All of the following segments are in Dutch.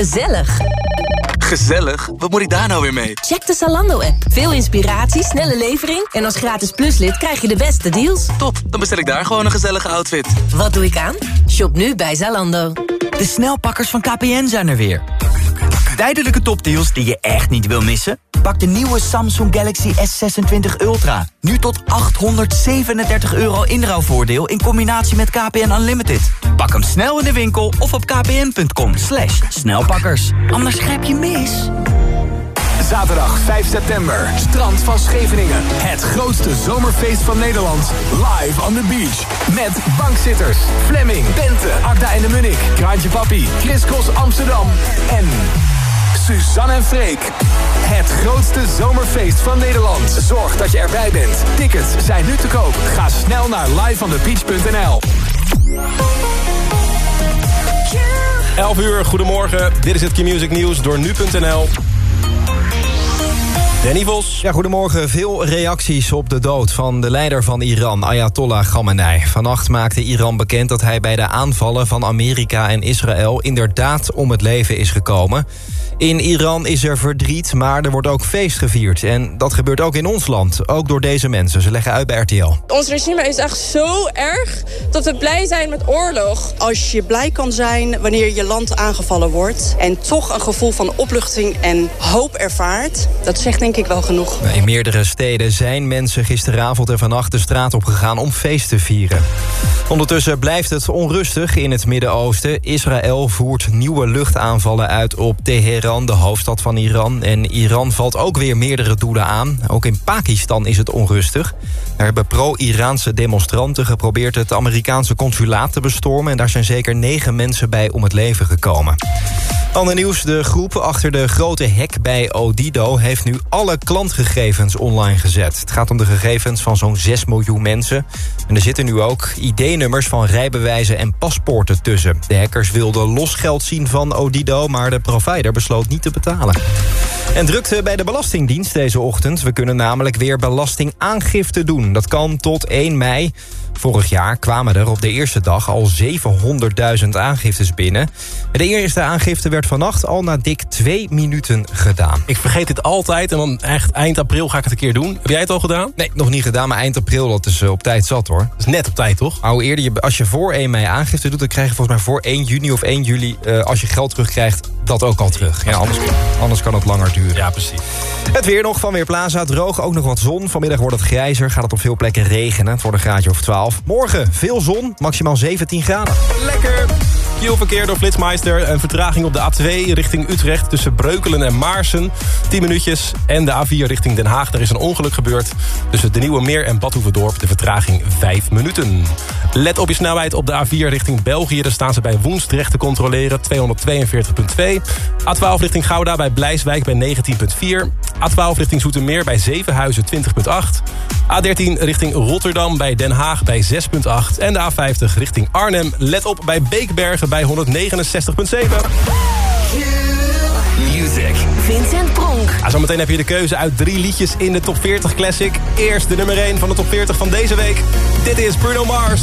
Gezellig. Gezellig? Wat moet ik daar nou weer mee? Check de Zalando-app. Veel inspiratie, snelle levering... en als gratis pluslid krijg je de beste deals. Top, dan bestel ik daar gewoon een gezellige outfit. Wat doe ik aan? Shop nu bij Zalando. De snelpakkers van KPN zijn er weer. Tijdelijke topdeals die je echt niet wil missen? Pak de nieuwe Samsung Galaxy S26 Ultra. Nu tot 837 euro inruilvoordeel in combinatie met KPN Unlimited. Pak hem snel in de winkel of op kpn.com slash snelpakkers. Anders grijp je mis. Zaterdag 5 september, Strand van Scheveningen. Het grootste zomerfeest van Nederland. Live on the beach. Met bankzitters, Fleming, Bente, Agda en de Munnik, Kraantje Papi, Chris Cross Amsterdam en Suzanne en Freek. Het grootste zomerfeest van Nederland. Zorg dat je erbij bent. Tickets zijn nu te koop. Ga snel naar liveonthebeach.nl 11 uur, goedemorgen. Dit is het Q-Music Nieuws door nu.nl. Danny Vos. Ja, goedemorgen. Veel reacties op de dood van de leider van Iran, Ayatollah Khamenei. Vannacht maakte Iran bekend dat hij bij de aanvallen van Amerika en Israël... inderdaad om het leven is gekomen. In Iran is er verdriet, maar er wordt ook feest gevierd. En dat gebeurt ook in ons land, ook door deze mensen. Ze leggen uit bij RTL. Ons regime is echt zo erg dat we blij zijn met oorlog. Als je blij kan zijn wanneer je land aangevallen wordt... en toch een gevoel van opluchting en hoop ervaart... dat zegt denk ik wel genoeg. In meerdere steden zijn mensen gisteravond en vannacht de straat opgegaan om feest te vieren. Ondertussen blijft het onrustig in het Midden-Oosten. Israël voert nieuwe luchtaanvallen uit op Teheran, de hoofdstad van Iran. En Iran valt ook weer meerdere doelen aan. Ook in Pakistan is het onrustig. Daar hebben pro-Iraanse demonstranten geprobeerd het Amerikaanse consulaat te bestormen. En daar zijn zeker negen mensen bij om het leven gekomen. Ander nieuws, de groep achter de grote hack bij Odido... heeft nu alle klantgegevens online gezet. Het gaat om de gegevens van zo'n 6 miljoen mensen. En er zitten nu ook ID-nummers van rijbewijzen en paspoorten tussen. De hackers wilden losgeld zien van Odido... maar de provider besloot niet te betalen. En drukte bij de Belastingdienst deze ochtend. We kunnen namelijk weer belastingaangifte doen. Dat kan tot 1 mei. Vorig jaar kwamen er op de eerste dag al 700.000 aangiftes binnen. De eerste aangifte werd vannacht al na dik twee minuten gedaan. Ik vergeet dit altijd en dan echt eind april ga ik het een keer doen. Heb jij het al gedaan? Nee, nog niet gedaan, maar eind april, dat is eh, op tijd zat hoor. Dat is net op tijd, toch? Oude eerder, je, als je voor 1 mei aangifte doet... dan krijg je volgens mij voor 1 juni of 1 juli... Uh, als je geld terugkrijgt, dat ook al terug. Ja, anders, anders kan het langer duren. Ja, precies. Het weer nog van Weerplaza. Droog, ook nog wat zon. Vanmiddag wordt het grijzer, gaat het op veel plekken regenen. Het wordt een graadje of 12. Morgen veel zon, maximaal 17 graden. Lekker! Verkeer door Flitsmeister. Een vertraging op de A2 richting Utrecht tussen Breukelen en Maarsen. 10 minuutjes. En de A4 richting Den Haag. Er is een ongeluk gebeurd. Tussen de Nieuwe Meer en Badhoevedorp. De vertraging 5 minuten. Let op je snelheid op de A4 richting België. Daar staan ze bij Woensdrecht te controleren. 242,2. A12 richting Gouda bij Blijswijk bij 19,4. A12 richting Zoetermeer bij Zevenhuizen 20,8. A13 richting Rotterdam bij Den Haag bij 6,8. En de A50 richting Arnhem. Let op bij Beekbergen bij 169,7. Music. Vincent Pronk. Ah, zometeen heb je de keuze uit drie liedjes in de top 40 Classic. Eerst de nummer 1 van de top 40 van deze week. Dit is Bruno Mars.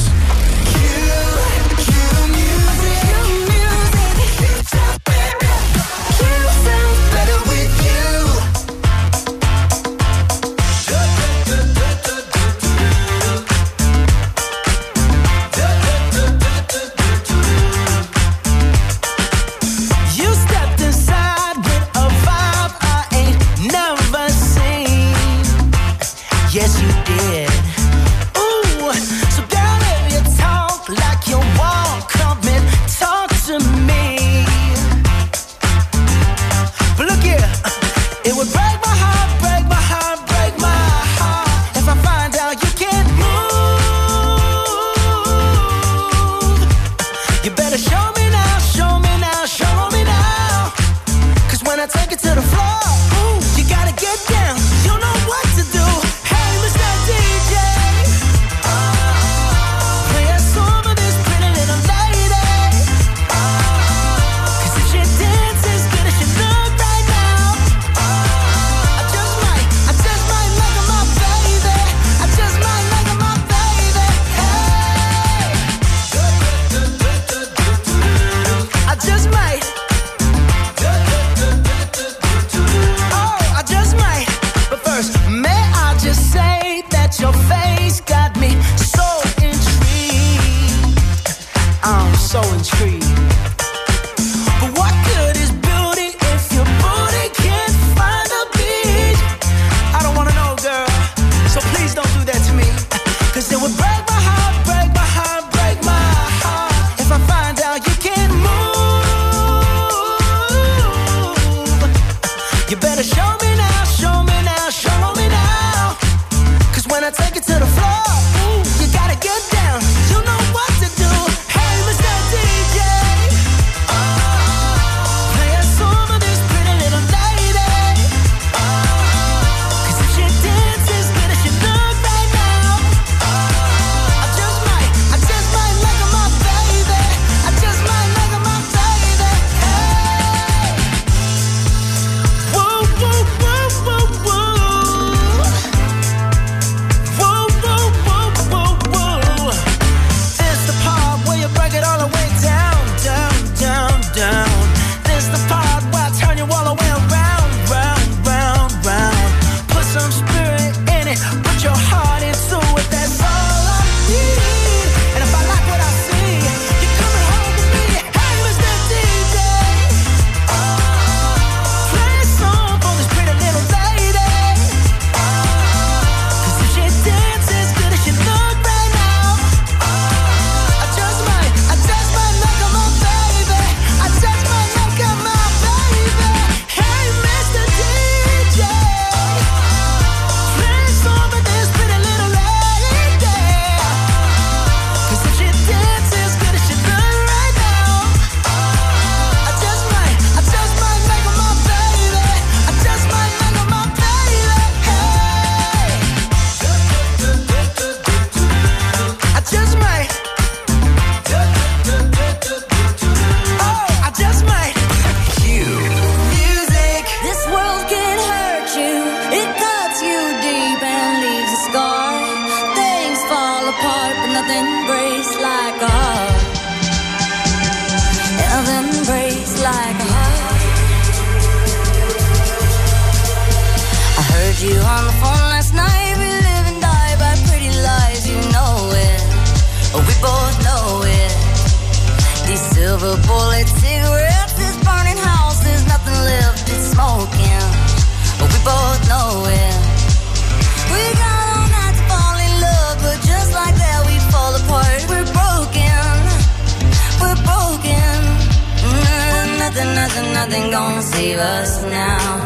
Nothing gonna save us now.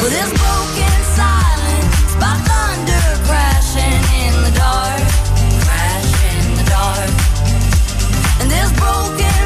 Well, this broken silence by thunder crashing in the dark, crash in the dark. And this broken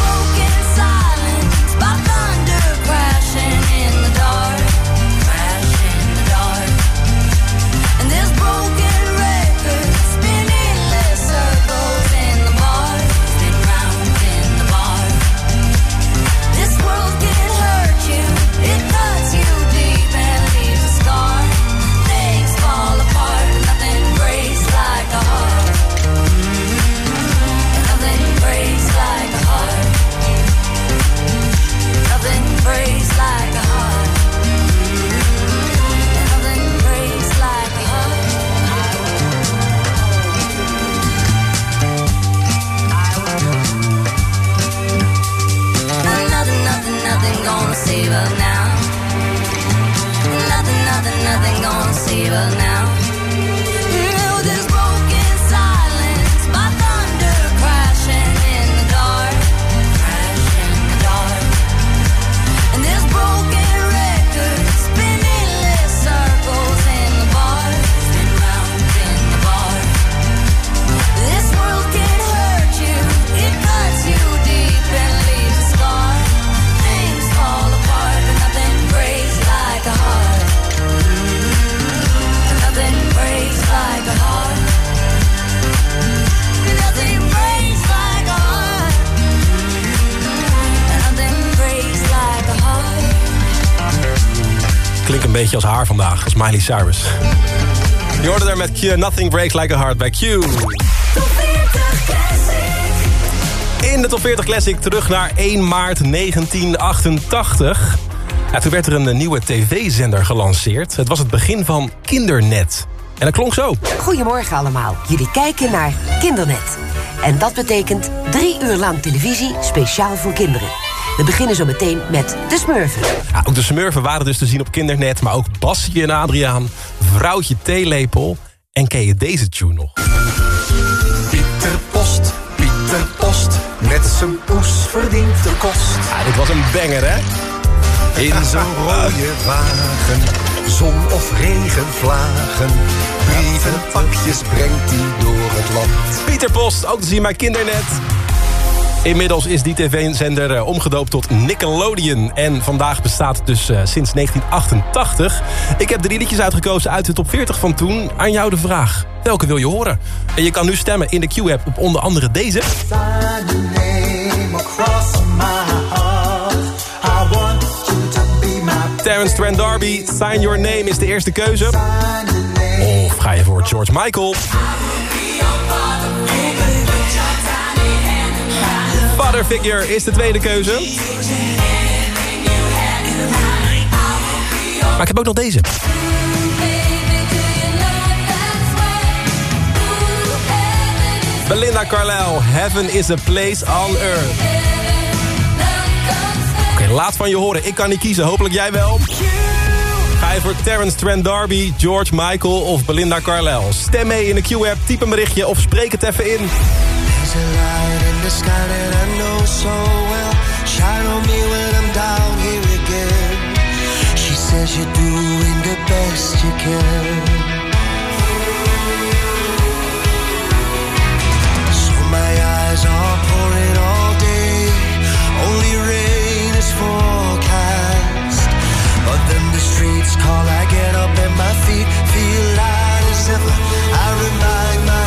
Miley Cyrus. Je hoorde er met Q, Nothing Breaks Like a Heart bij Q. In de Top 40 Classic terug naar 1 maart 1988. Ja, toen werd er een nieuwe tv-zender gelanceerd. Het was het begin van Kindernet. En dat klonk zo. Goedemorgen allemaal. Jullie kijken naar Kindernet. En dat betekent drie uur lang televisie speciaal voor kinderen. We beginnen zo meteen met de Smurfen. Ja, ook de Smurfen waren dus te zien op Kindernet. Maar ook Basje en Adriaan, Vrouwtje Theelepel. En ken je deze tune nog? Pieter Post, Pieter Post, met zijn poes verdient de kost. Ja, dit was een banger, hè? In zijn rode wagen, zon of regenvlagen. Brieven, pakjes brengt hij door het land. Pieter Post, ook te zien bij Kindernet. Inmiddels is die tv-zender eh, omgedoopt tot Nickelodeon. En vandaag bestaat dus eh, sinds 1988. Ik heb drie liedjes uitgekozen uit de top 40 van toen. Aan jou de vraag, welke wil je horen? En je kan nu stemmen in de Q-app op onder andere deze. Terence Trent D'Arby, Sign Your Name is de eerste keuze. Of ga je voor George Michael? Father Figure is de tweede keuze. Maar ik heb ook nog deze. Belinda Carlisle, Heaven is a place on earth. Oké, laat van je horen. Ik kan niet kiezen, hopelijk jij wel. Ga je voor Terence Trent D'Arby, George Michael of Belinda Carlisle? Stem mee in de Q-app, typ een berichtje of spreek het even in. Sky that I know so well. Shine on me when I'm down here again. She says you're doing the best you can. So my eyes are pouring all day. Only rain is forecast. But then the streets call, I get up and my feet feel light as ever. I remind myself.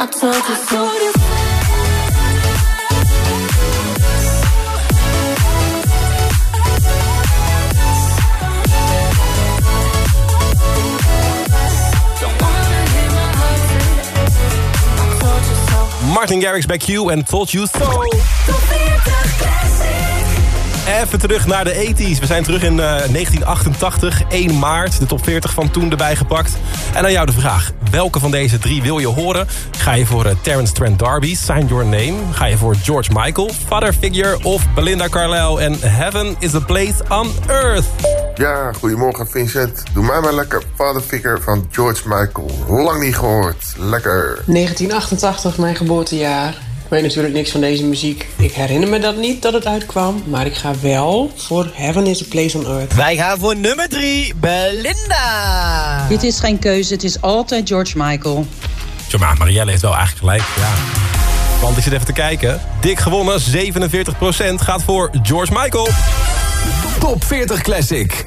I told you so. Martin Garrix back you and Told You So. Even terug naar de 80s. We zijn terug in eh, 1988, 1 maart. De top 40 van toen erbij gepakt. En aan jou de vraag. Welke van deze drie wil je horen? Ga je voor eh, Terence Trent D'Arby, Sign Your Name? Ga je voor George Michael, Father Figure of Belinda Carlisle? En Heaven is a Place on Earth. Ja, goedemorgen Vincent. Doe mij maar lekker Father Figure van George Michael. Lang niet gehoord. Lekker. 1988, mijn geboortejaar weet natuurlijk niks van deze muziek. Ik herinner me dat niet dat het uitkwam. Maar ik ga wel voor Heaven is a Place on Earth. Wij gaan voor nummer 3, Belinda. Dit is geen keuze, het is altijd George Michael. Tja, maar Marielle heeft wel eigenlijk gelijk, ja. Want ik zit even te kijken. Dik gewonnen, 47% gaat voor George Michael. Top 40 Classic.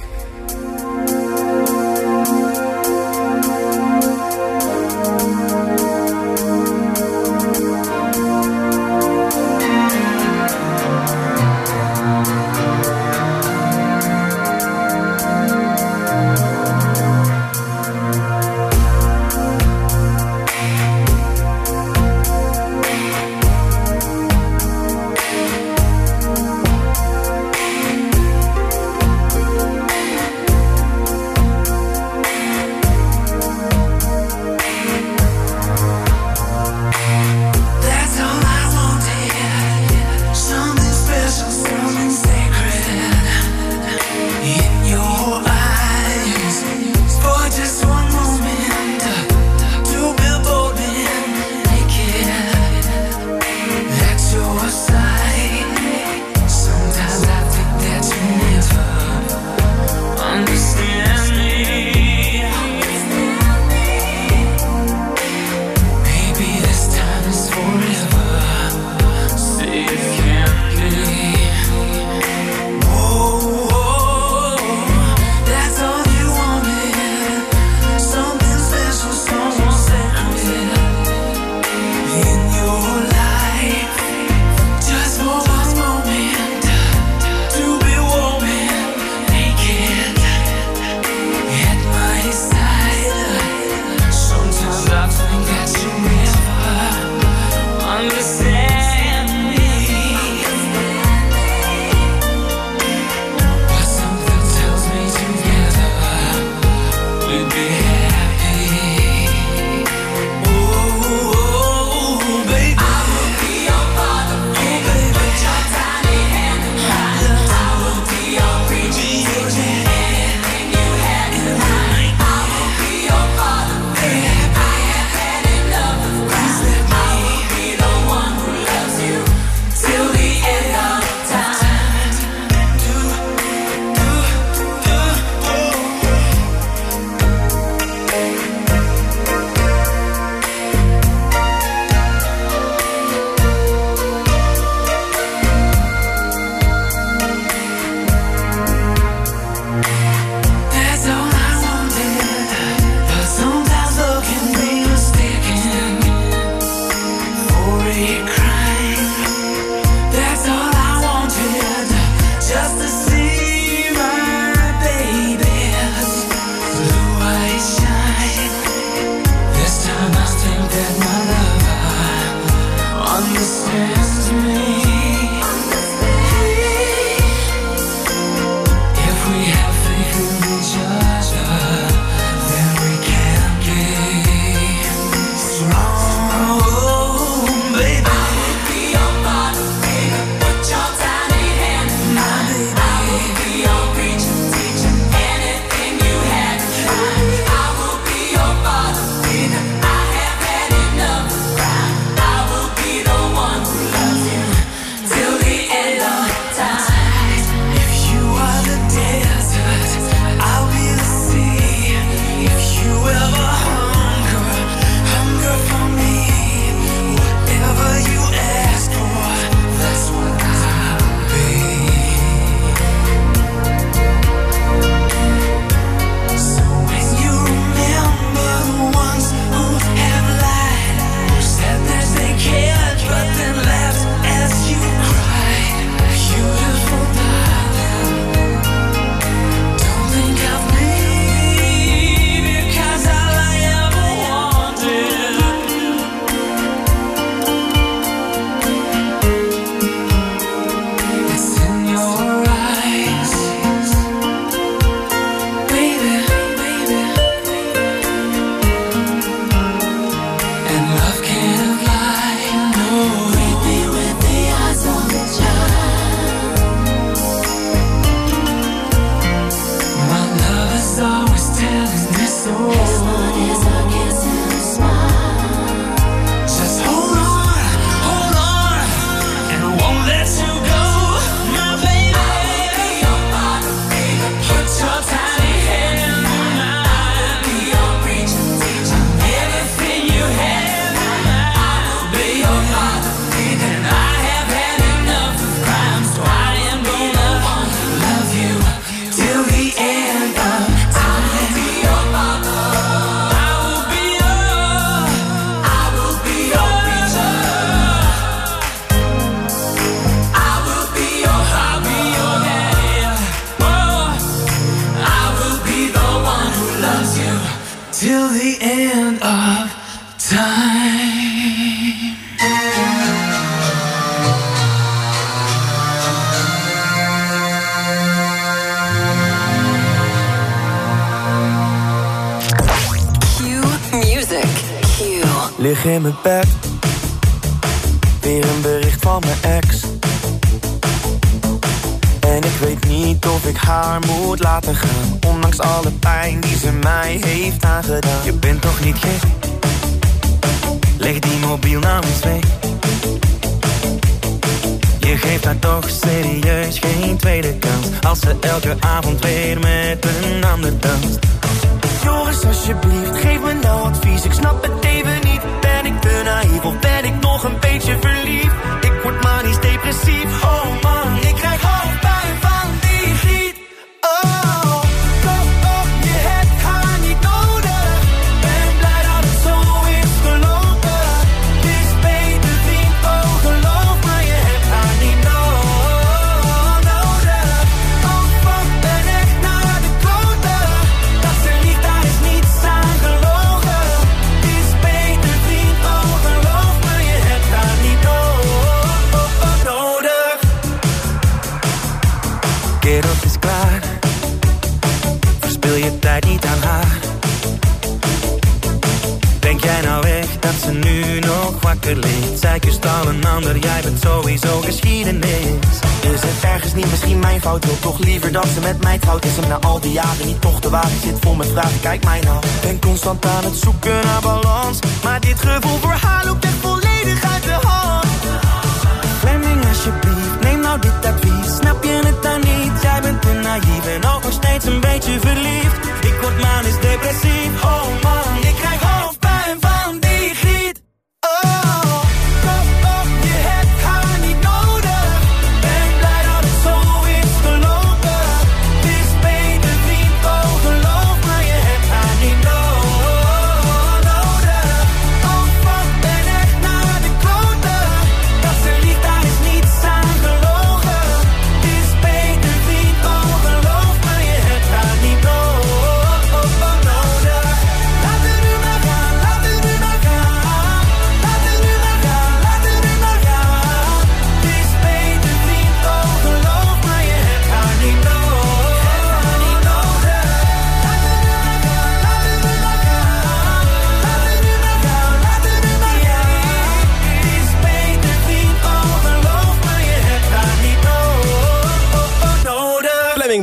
Kijk mij nou. Ben constant aan het zoeken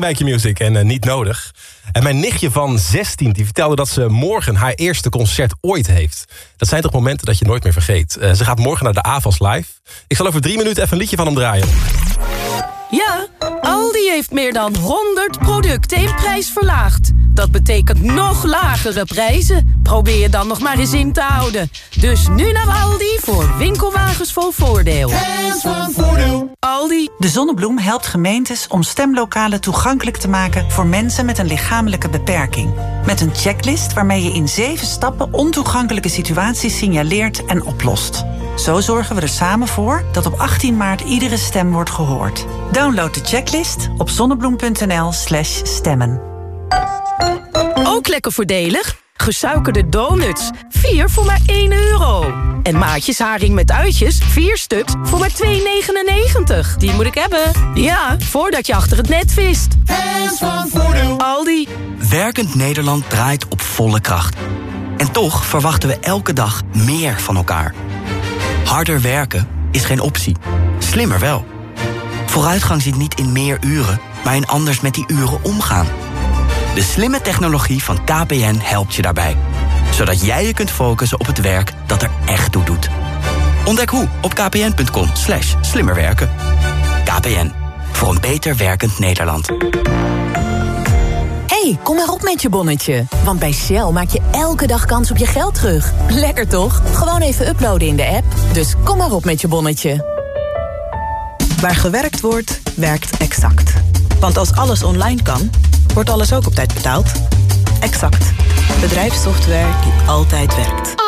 bij Q-Music en eh, niet nodig. En mijn nichtje van 16 die vertelde dat ze morgen haar eerste concert ooit heeft. Dat zijn toch momenten dat je nooit meer vergeet. Eh, ze gaat morgen naar de AVAS Live. Ik zal over drie minuten even een liedje van hem draaien. Ja, Aldi heeft meer dan 100 producten in prijs verlaagd. Dat betekent nog lagere prijzen. Probeer je dan nog maar eens in te houden. Dus nu naar Aldi voor winkelwagens vol voordeel. Aldi. De Zonnebloem helpt gemeentes om stemlokalen toegankelijk te maken voor mensen met een lichamelijke beperking. Met een checklist waarmee je in zeven stappen ontoegankelijke situaties signaleert en oplost. Zo zorgen we er samen voor dat op 18 maart iedere stem wordt gehoord. Download de checklist op zonnebloem.nl/slash stemmen. Ook lekker voordelig. Gesuikerde donuts. 4 voor maar 1 euro. En maatjes haring met uitjes. 4 stuks voor maar 2,99. Die moet ik hebben. Ja, voordat je achter het net vist. Hands van voordeel. Aldi. Werkend Nederland draait op volle kracht. En toch verwachten we elke dag meer van elkaar. Harder werken is geen optie. Slimmer wel. Vooruitgang zit niet in meer uren, maar in anders met die uren omgaan. De slimme technologie van KPN helpt je daarbij. Zodat jij je kunt focussen op het werk dat er echt toe doet. Ontdek hoe op kpn.com slash slimmerwerken. KPN, voor een beter werkend Nederland. hey, kom maar op met je bonnetje. Want bij Shell maak je elke dag kans op je geld terug. Lekker toch? Gewoon even uploaden in de app. Dus kom maar op met je bonnetje. Waar gewerkt wordt, werkt Exact. Want als alles online kan, wordt alles ook op tijd betaald. Exact. Bedrijfssoftware die altijd werkt.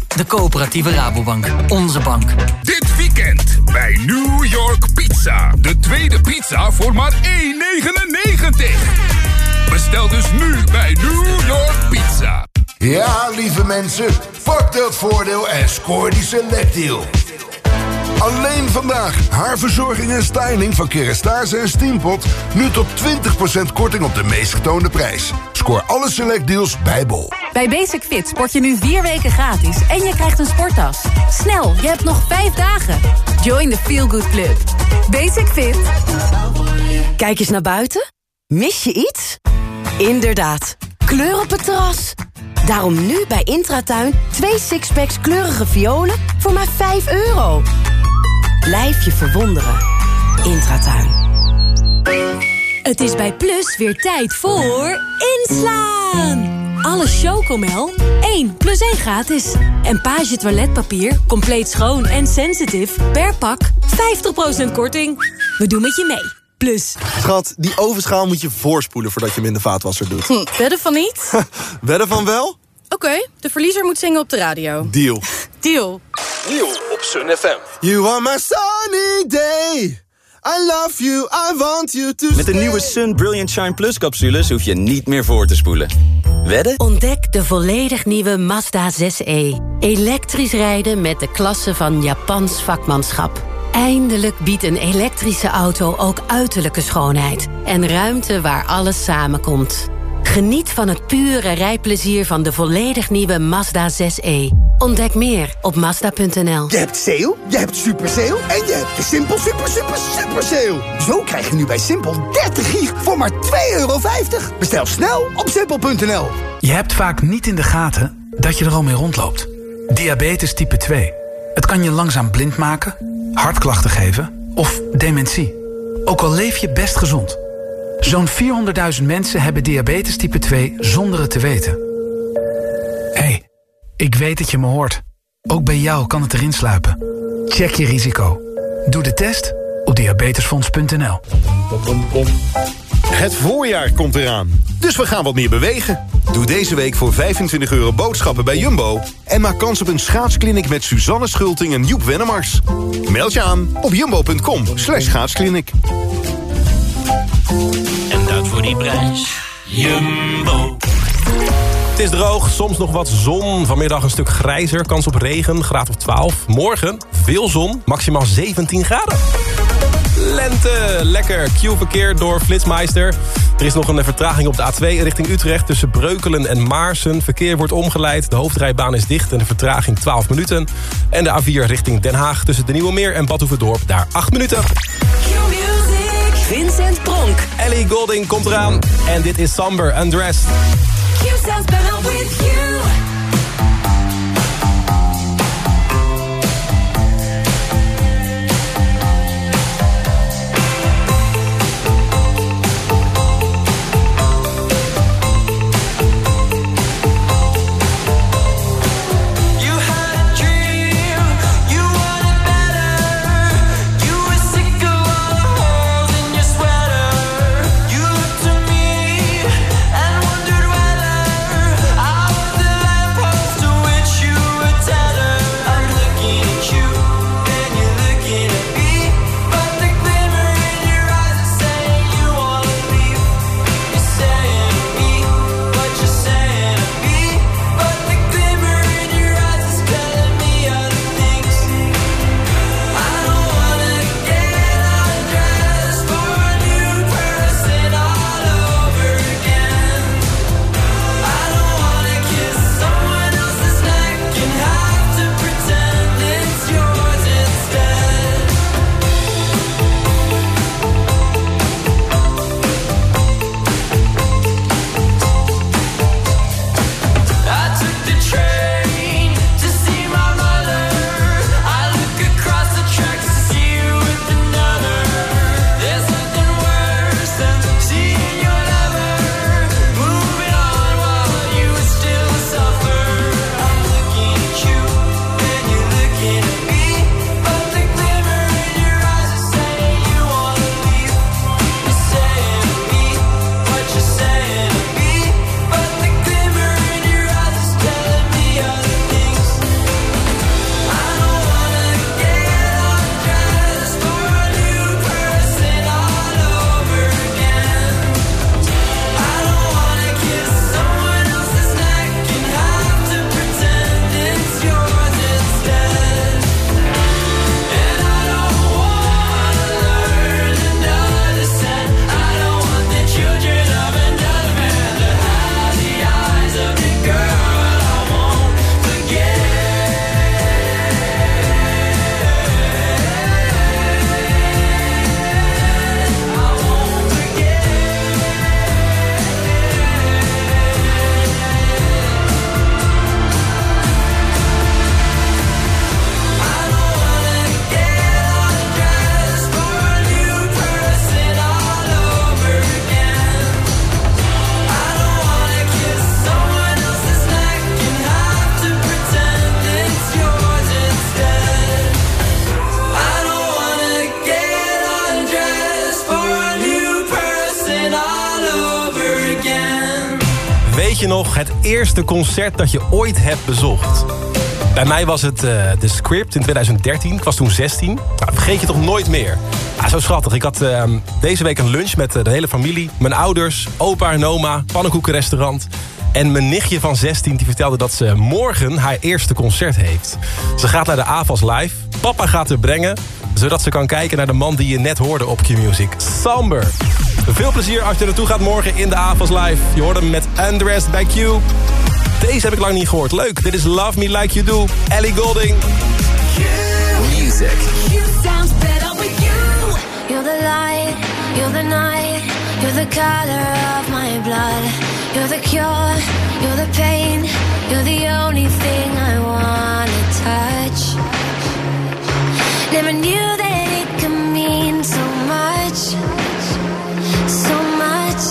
De coöperatieve Rabobank. Onze bank. Dit weekend bij New York Pizza. De tweede pizza voor maar 1,99. Bestel dus nu bij New York Pizza. Ja, lieve mensen, pak dat voordeel en scoor die selectdeal. Alleen vandaag haarverzorging en styling van Kerastase en Steampot... nu tot 20% korting op de meest getoonde prijs. Scoor alle selectdeals bij Bol. Bij Basic Fit sport je nu vier weken gratis en je krijgt een sporttas. Snel, je hebt nog vijf dagen. Join the Feel Good Club. Basic Fit. Kijk eens naar buiten. Mis je iets? Inderdaad, kleur op het terras. Daarom nu bij Intratuin twee sixpacks kleurige violen voor maar 5 euro. Blijf je verwonderen. Intratuin. Het is bij Plus weer tijd voor inslaan. Alle Chocomel 1 plus 1 gratis. En Page toiletpapier, compleet schoon en sensitive per pak 50% korting. We doen met je mee. Plus. Schat, die ovenschaal moet je voorspoelen voordat je hem in de vaatwasser doet. Hm, wedden van niet? Wedden van wel? Oké, de verliezer moet zingen op de radio. Deal. Deal. Deal op Sun FM. You are my sunny day. I love you, I want you to Met de nieuwe Sun Brilliant Shine Plus capsules hoef je niet meer voor te spoelen. Wedden? Ontdek de volledig nieuwe Mazda 6e. Elektrisch rijden met de klasse van Japans vakmanschap. Eindelijk biedt een elektrische auto ook uiterlijke schoonheid. En ruimte waar alles samenkomt. Geniet van het pure rijplezier van de volledig nieuwe Mazda 6e. Ontdek meer op Mazda.nl. Je hebt sale, je hebt super sale en je hebt de Simpel super super super sale. Zo krijg je nu bij Simpel 30 gig voor maar 2,50 euro. Bestel snel op simpel.nl. Je hebt vaak niet in de gaten dat je er al mee rondloopt. Diabetes type 2. Het kan je langzaam blind maken, hartklachten geven of dementie. Ook al leef je best gezond. Zo'n 400.000 mensen hebben diabetes type 2 zonder het te weten. Hé, hey, ik weet dat je me hoort. Ook bij jou kan het erin sluipen. Check je risico. Doe de test op diabetesfonds.nl. Het voorjaar komt eraan, dus we gaan wat meer bewegen. Doe deze week voor 25 euro boodschappen bij Jumbo... en maak kans op een schaatskliniek met Suzanne Schulting en Joep Wennemars. Meld je aan op jumbo.com slash schaatskliniek. Jumbo. Het is droog, soms nog wat zon. Vanmiddag een stuk grijzer, kans op regen, graad of 12. Morgen veel zon, maximaal 17 graden. Lente, lekker. Q-verkeer door Flitsmeister. Er is nog een vertraging op de A2 richting Utrecht... tussen Breukelen en Maarsen. Verkeer wordt omgeleid, de hoofdrijbaan is dicht... en de vertraging 12 minuten. En de A4 richting Den Haag tussen de Nieuwe Meer en Badhoevedorp... daar 8 minuten. Vincent Pronk. Ellie Golding komt eraan. En dit is Samber Undressed. You eerste concert dat je ooit hebt bezocht? Bij mij was het eh, The Script in 2013. Ik was toen 16. Nou, vergeet je toch nooit meer. Ja, zo schattig. Ik had eh, deze week een lunch met eh, de hele familie. Mijn ouders, opa en oma, pannenkoekenrestaurant. En mijn nichtje van 16 die vertelde dat ze morgen haar eerste concert heeft. Ze gaat naar de AVAS Live. Papa gaat er brengen. Zodat ze kan kijken naar de man die je net hoorde op Q-Music. Samber. Veel plezier als je naartoe gaat morgen in de AVAS Live. Je hoort hem met Undressed by Q. Deze heb ik lang niet gehoord. Leuk. Dit is Love Me Like You Do. Ellie Golding. Music. sounds better with you. You're the light, you're the night, you're the color of my blood. You're the cure, you're the pain, you're the only thing I wanna touch. Never knew that it could mean so much, so much.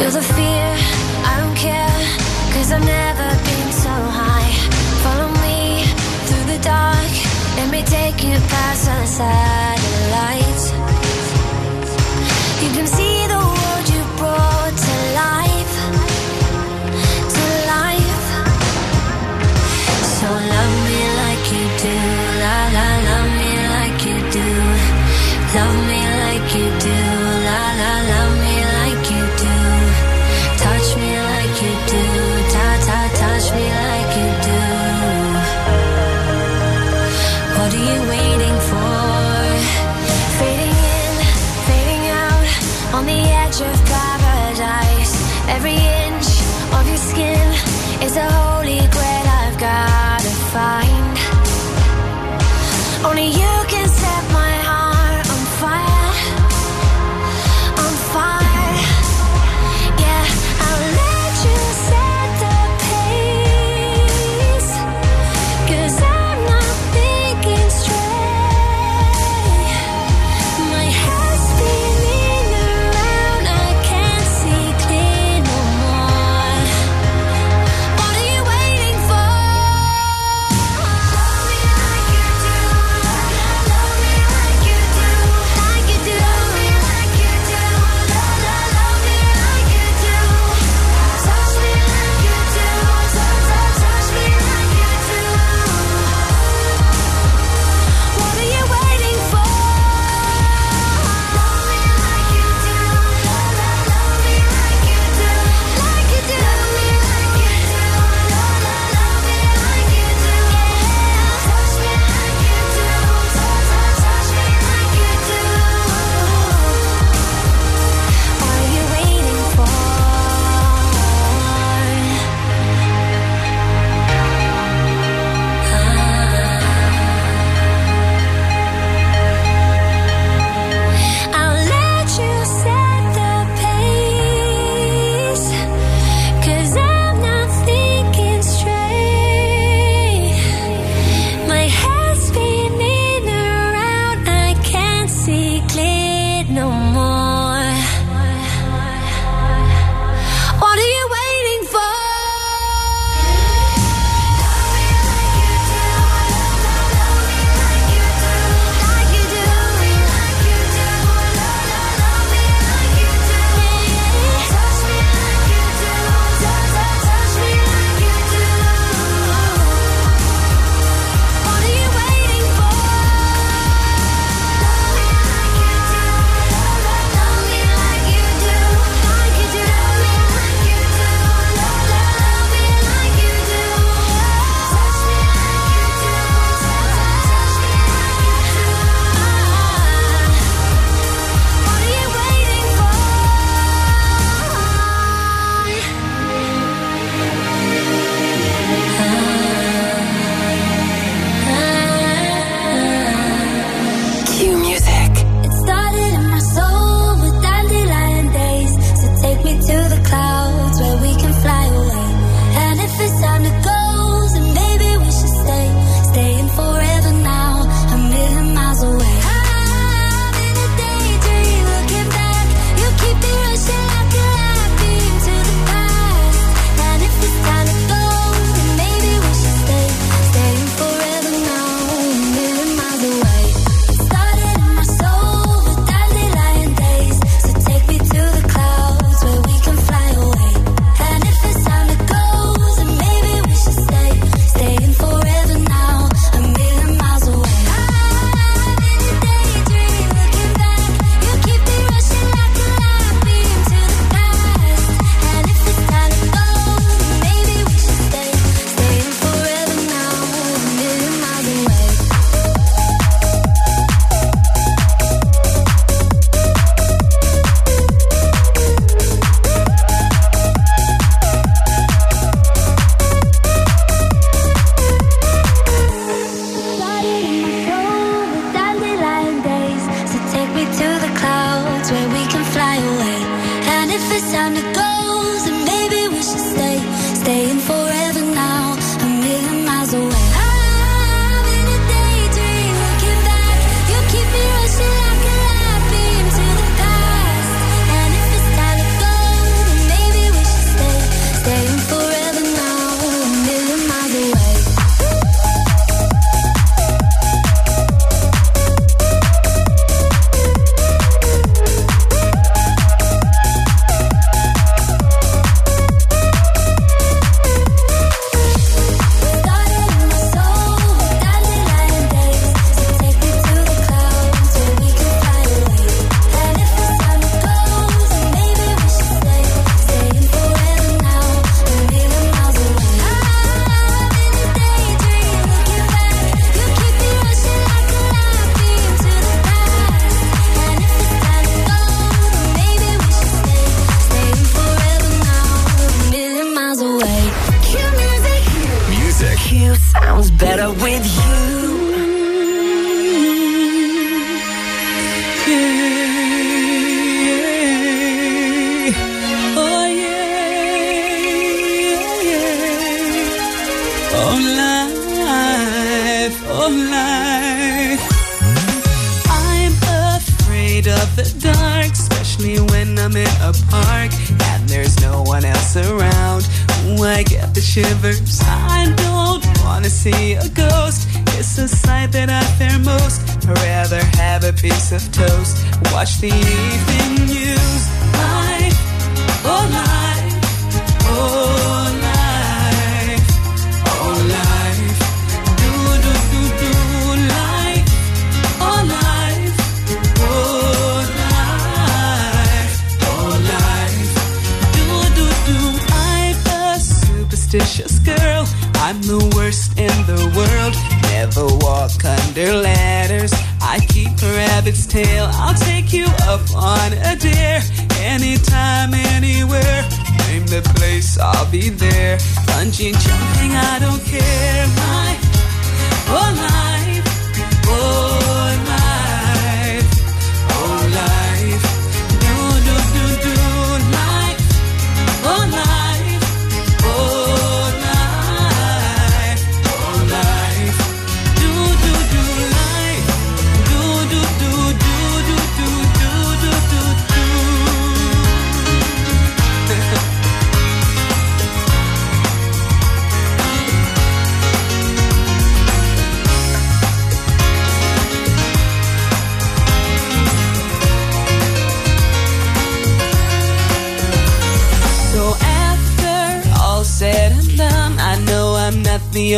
You're the fear, don't care, cause I've never been so high. Follow me through the dark, let me take you past the satellites. You can see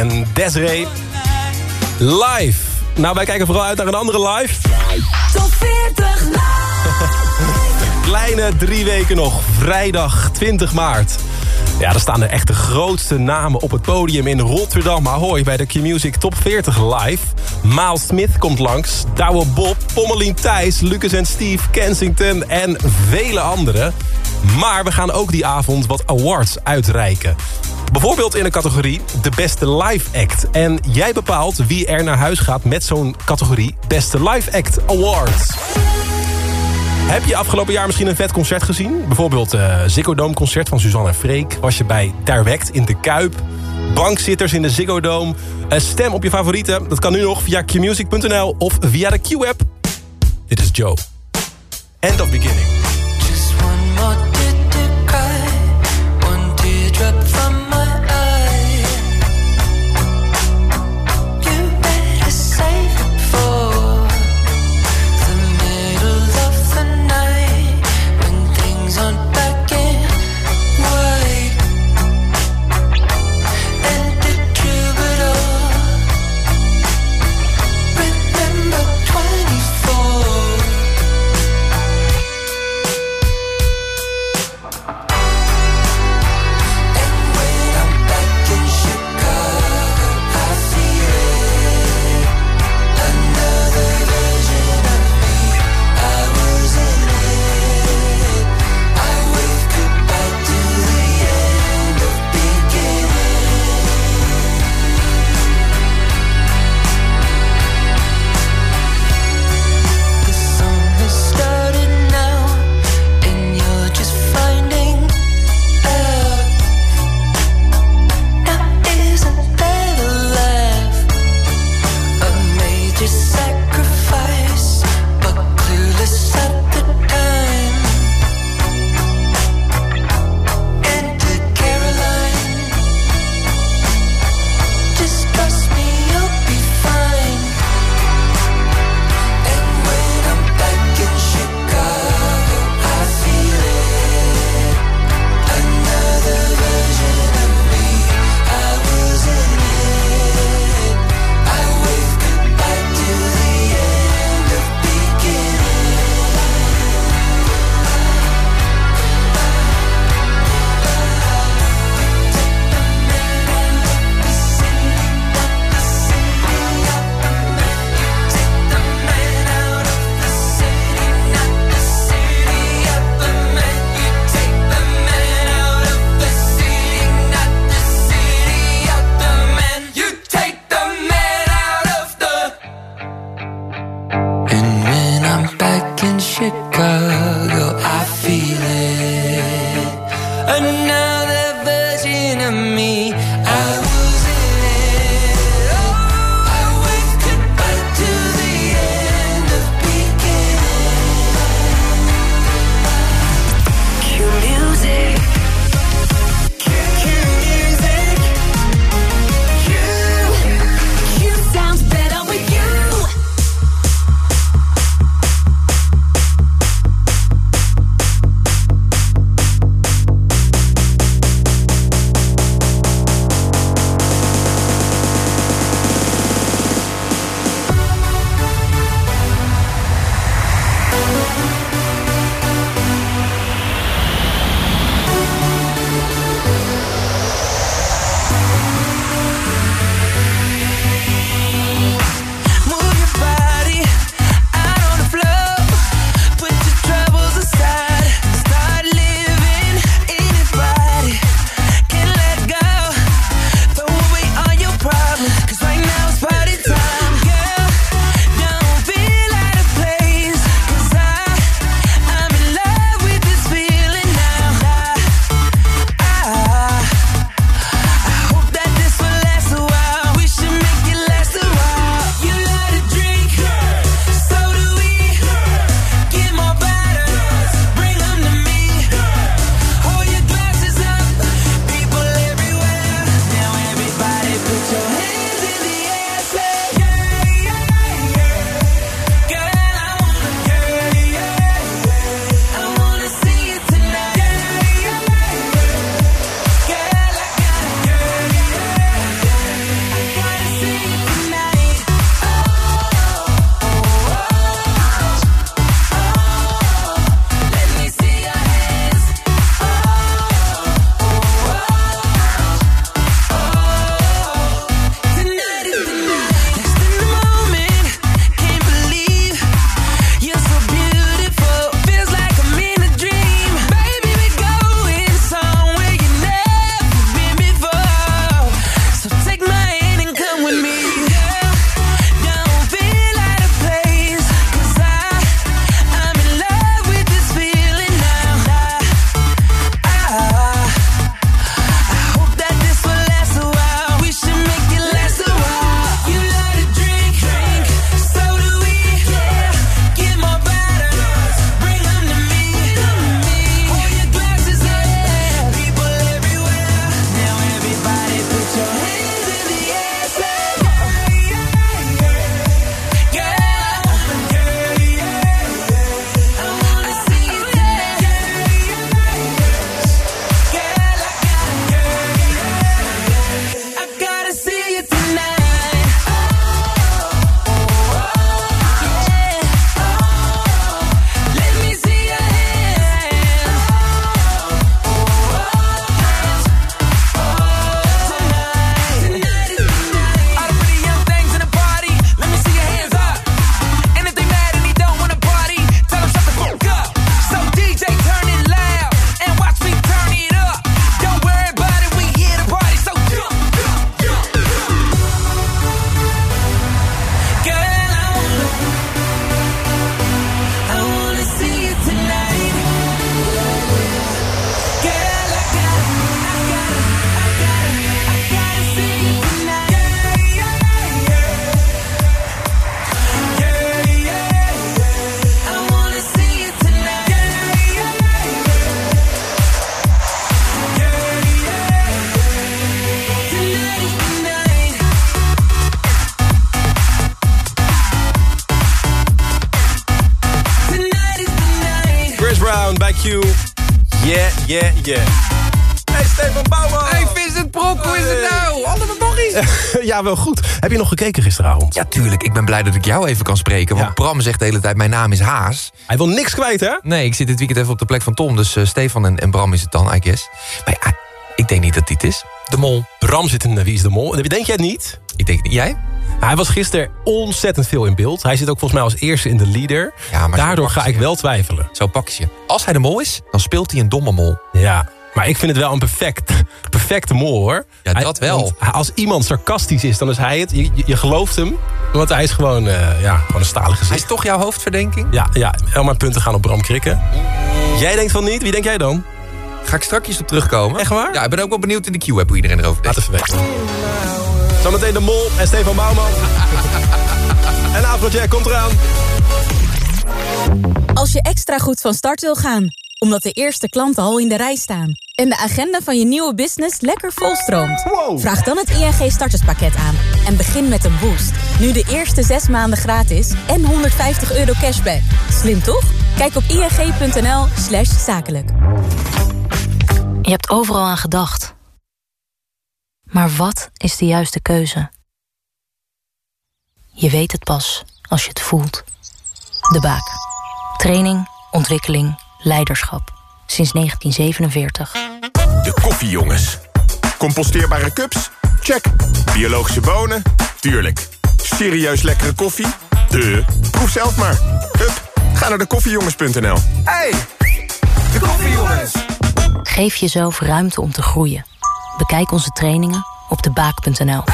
en Desiree. Live. Nou, wij kijken vooral uit naar een andere live. Top 40 Kleine drie weken nog. Vrijdag 20 maart. Ja, er staan er echt de grootste namen op het podium in Rotterdam. Ahoy bij de Q-Music Top 40 live. Miles Smith komt langs. Douwe Bob, Pommelien Thijs, Lucas en Steve, Kensington en vele anderen. Maar we gaan ook die avond wat awards uitreiken. Bijvoorbeeld in de categorie de beste live act. En jij bepaalt wie er naar huis gaat met zo'n categorie beste live act awards. Heb je afgelopen jaar misschien een vet concert gezien? Bijvoorbeeld uh, Ziggo Dome concert van Suzanne en Freek. Was je bij Direct in de Kuip? Bankzitters in de Ziggo Dome? Stem op je favorieten? Dat kan nu nog via qmusic.nl of via de Q-app. Dit is Joe. End of beginning. Ja, wel goed. Heb je nog gekeken gisteravond? Ja, tuurlijk. Ik ben blij dat ik jou even kan spreken. Want Bram zegt de hele tijd, mijn naam is Haas. Hij wil niks kwijt, hè? Nee, ik zit dit weekend even op de plek van Tom. Dus eh, Stefan en, en Bram is het dan, I guess. Maar ja, ik denk niet dat dit is. De Mol. Bram zit in eh, Wie is de Mol. Denk jij het niet? Ik denk niet. Jij? Hij was gisteren ontzettend veel in beeld. Hij zit ook volgens mij als eerste in de leader. Ja, maar Daardoor ga ik wel twijfelen. Zo pak je. Als hij de mol is, dan speelt hij een domme mol. Ja, maar ik vind het wel een perfect, perfecte mol, hoor. Ja, dat wel. Want als iemand sarcastisch is, dan is hij het. Je, je, je gelooft hem, want hij is gewoon, eh, ja, gewoon een stalen gezicht. Hij is toch jouw hoofdverdenking? Ja, ja, al mijn punten gaan op Bram Krikken. Jij denkt van niet, wie denk jij dan? Ga ik strakjes op terugkomen. Echt waar? Ja, ik ben ook wel benieuwd in de Q-app hoe iedereen erover Laat denkt. even weten. Zometeen de Mol en Stefan Bouwman. en Afrojack komt eraan. Als je extra goed van start wil gaan, omdat de eerste klanten al in de rij staan... en de agenda van je nieuwe business lekker volstroomt... vraag dan het ING starterspakket aan en begin met een boost. Nu de eerste zes maanden gratis en 150 euro cashback. Slim toch? Kijk op ing.nl slash zakelijk. Je hebt overal aan gedacht. Maar wat is de juiste keuze? Je weet het pas als je het voelt. De Baak. Training, ontwikkeling, leiderschap. Sinds 1947. De koffiejongens. Composteerbare cups? Check. Biologische bonen? Tuurlijk. Serieus lekkere koffie? De. Proef zelf maar. Hup, ga naar de koffiejongens.nl. Hey, de koffiejongens! Geef jezelf ruimte om te groeien. Bekijk onze trainingen op debaak.nl.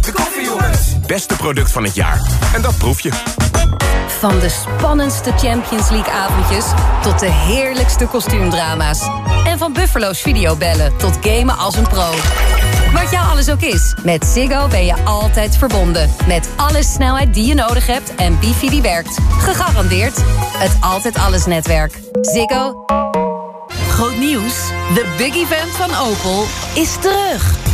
De koffiejongens. Beste product van het jaar. En dat proef je. Van de spannendste Champions League avondjes tot de heerlijkste kostuumdrama's. En van Buffalo's videobellen tot gamen als een pro. Wat jou alles ook is, met Ziggo ben je altijd verbonden. Met alle snelheid die je nodig hebt en wifi die werkt. Gegarandeerd het Altijd Alles netwerk. Ziggo. Groot nieuws. De big event van Opel is terug.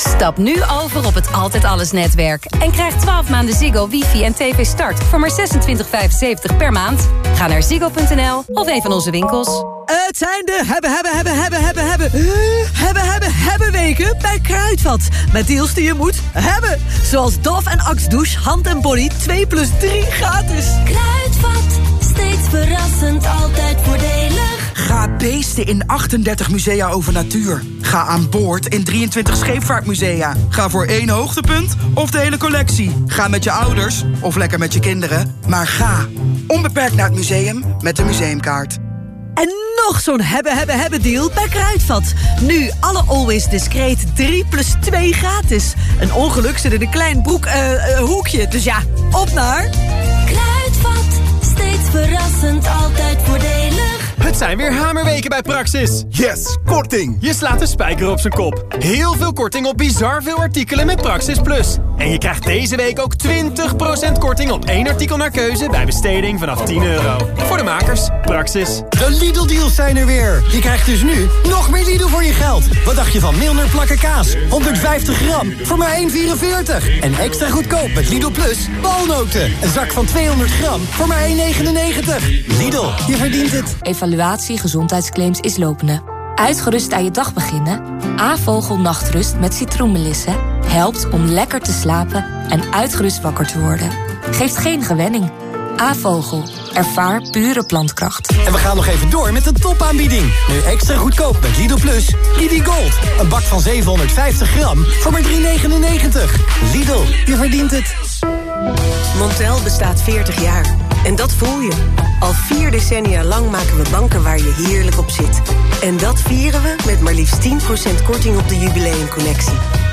Stap nu over op het Altijd Alles netwerk. En krijg 12 maanden Ziggo, wifi en tv start voor maar 26,75 per maand. Ga naar ziggo.nl of een van onze winkels. Het zijn de hebben, hebben, hebben, hebben, hebben, hebben, hebben, hebben, hebben weken bij Kruidvat. Met deals die je moet hebben. Zoals Dove en Axe Douche, hand en body 2 plus 3 gratis. Kruidvat, steeds verrassend, altijd voordelig. Ga beesten in 38 musea over natuur. Ga aan boord in 23 scheepvaartmusea. Ga voor één hoogtepunt of de hele collectie. Ga met je ouders of lekker met je kinderen. Maar ga onbeperkt naar het museum met de museumkaart. En nog zo'n hebben, hebben, hebben deal bij Kruidvat. Nu alle Always Discreet 3 plus 2 gratis. Een ongeluk zit in een klein broek, eh, eh, hoekje. Dus ja, op naar... Kruidvat, steeds verrassend, altijd voordelig. Het zijn weer hamerweken bij Praxis. Yes, korting. Je slaat de spijker op zijn kop. Heel veel korting op bizar veel artikelen met Praxis Plus. En je krijgt deze week ook 20% korting op één artikel naar keuze... bij besteding vanaf 10 euro. Voor de makers, Praxis. De Lidl-deals zijn er weer. Je krijgt dus nu nog meer Lidl voor je geld. Wat dacht je van Milner plakken kaas? 150 gram voor maar 1,44. En extra goedkoop met Lidl Plus walnoten. Een zak van 200 gram voor maar 1,99. Lidl, je verdient het. Evaluatie gezondheidsclaims is lopende. Uitgerust aan je dag beginnen? A-vogel nachtrust met citroenmelissen helpt om lekker te slapen en uitgerust wakker te worden. Geeft geen gewenning. A-vogel. Ervaar pure plantkracht. En we gaan nog even door met de topaanbieding. Nu extra goedkoop met Lidl Plus. Lidl Gold. Een bak van 750 gram voor maar 3,99. Lidl, je verdient het. Montel bestaat 40 jaar. En dat voel je. Al vier decennia lang maken we banken waar je heerlijk op zit. En dat vieren we met maar liefst 10% korting op de jubileumcollectie.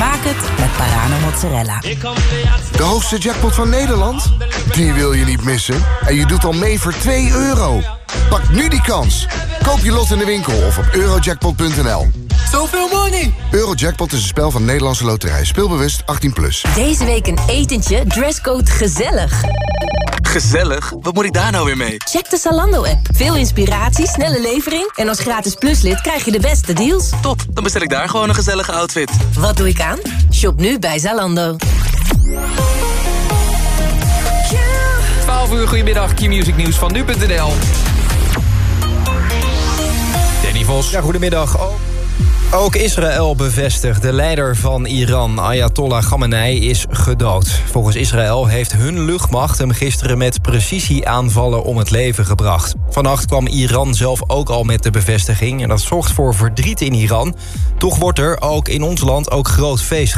Maak het met Parano mozzarella. De hoogste jackpot van Nederland? Die wil je niet missen. En je doet al mee voor 2 euro. Pak nu die kans. Koop je lot in de winkel of op eurojackpot.nl. Zoveel money! Eurojackpot is een spel van Nederlandse Loterij. Speelbewust 18+. Plus. Deze week een etentje, dresscode gezellig. Gezellig? Wat moet ik daar nou weer mee? Check de Zalando-app. Veel inspiratie, snelle levering... en als gratis pluslid krijg je de beste deals. Top, dan bestel ik daar gewoon een gezellige outfit. Wat doe ik aan? Shop nu bij Zalando. 12 uur, goedemiddag, Q-Music Nieuws van nu.nl. Danny Vos. Ja, goedemiddag. Oh. Ook Israël bevestigt. De leider van Iran, Ayatollah Khamenei, is gedood. Volgens Israël heeft hun luchtmacht hem gisteren met precisieaanvallen om het leven gebracht. Vannacht kwam Iran zelf ook al met de bevestiging... en dat zorgt voor verdriet in Iran. Toch wordt er ook in ons land ook groot feest